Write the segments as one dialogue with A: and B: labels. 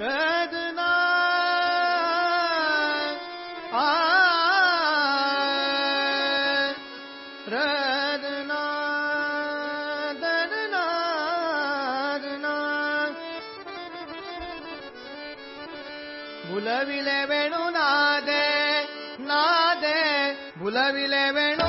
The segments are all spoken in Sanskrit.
A: रद् धनना भुलवि वेणुनादे नादे भुलवि वेणु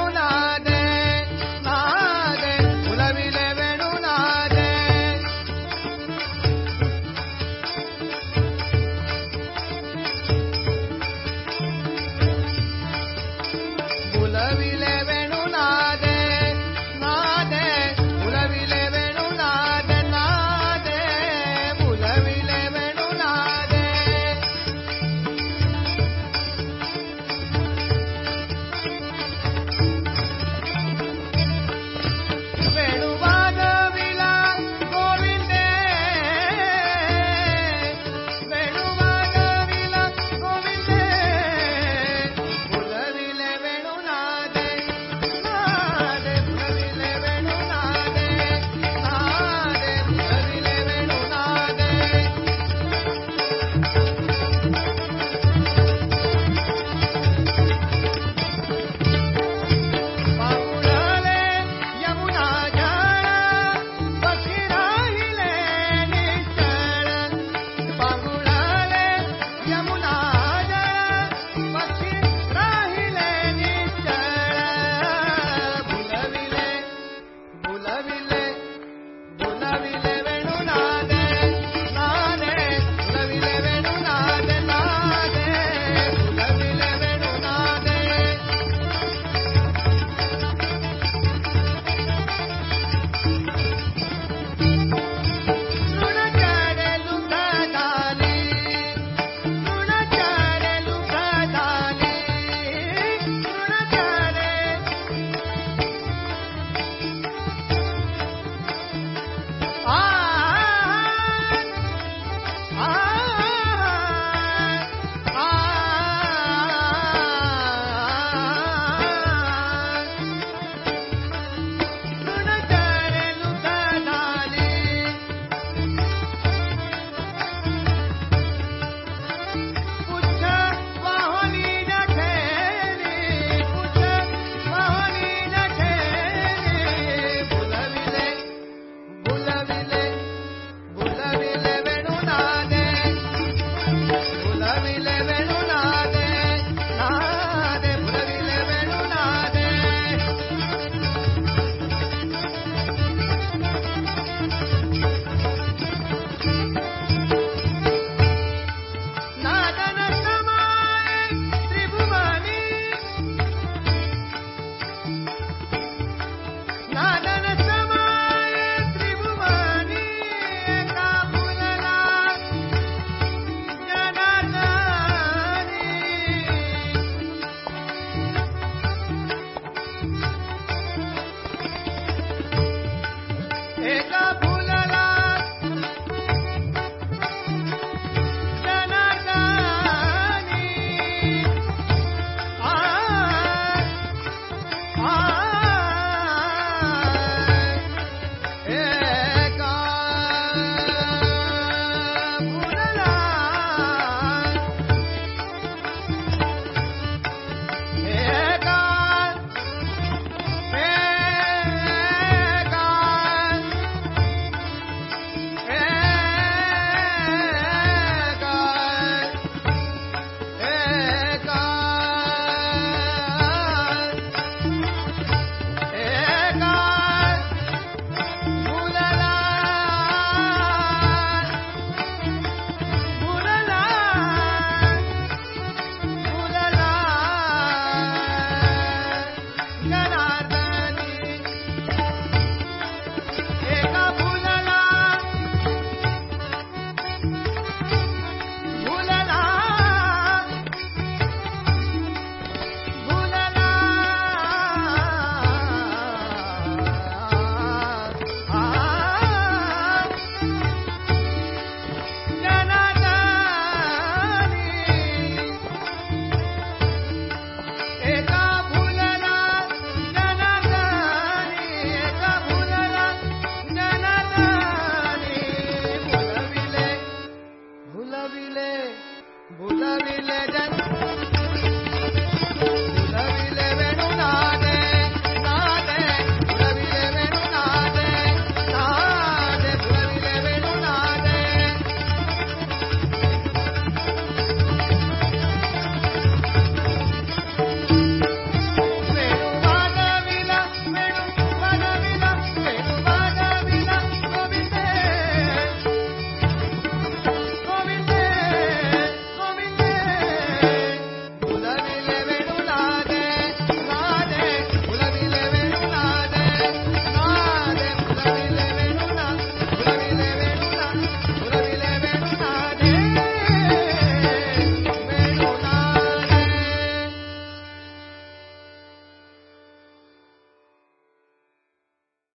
A: भुला